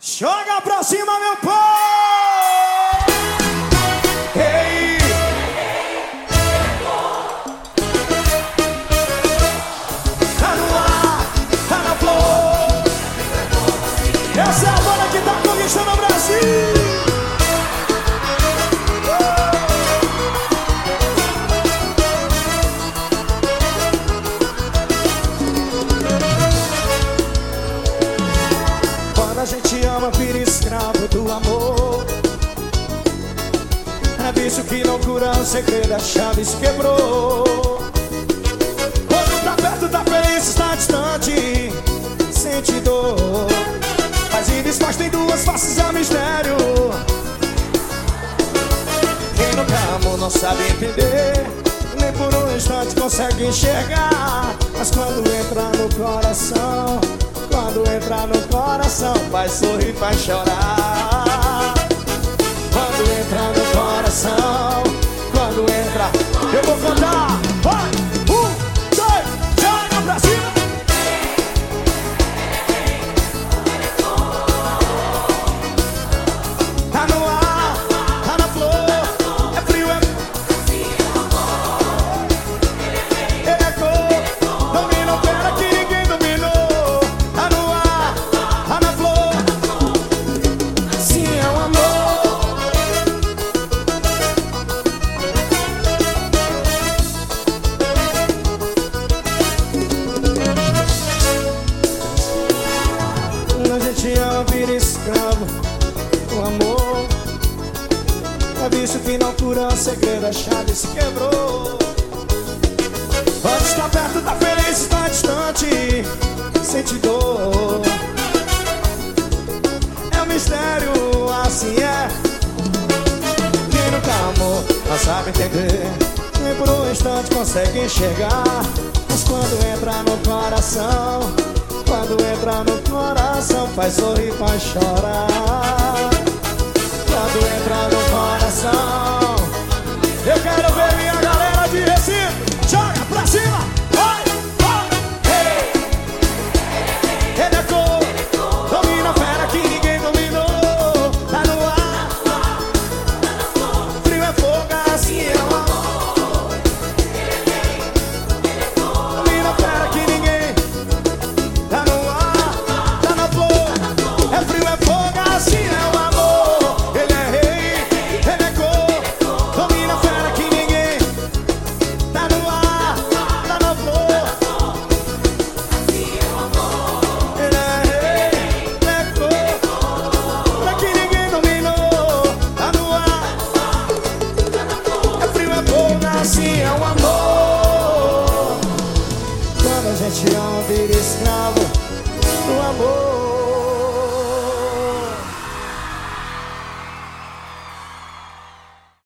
Joga pra cima, meu povo! Ama, vira escravo do amor. É vício que não cura, o segredo, a chave se quebrou. Quando tá perto, tá feliz, está distante, sente dor. Mas e desfaz tem duas faces, é mistério. Quem nunca amou não sabe entender, nem por um instante consegue enxergar. Mas quando entra no coração, faz sorrir, faz chorar. Vício que não cura segredo, a chave se quebrou. Pode estar perto, tá feliz, está distante Sente dor. É um mistério, assim é. Quem nunca amou, não sabe entender. Nem por um instante consegue enxergar. Mas quando entra no coração Quando entra no coração Faz sorrir, faz chorar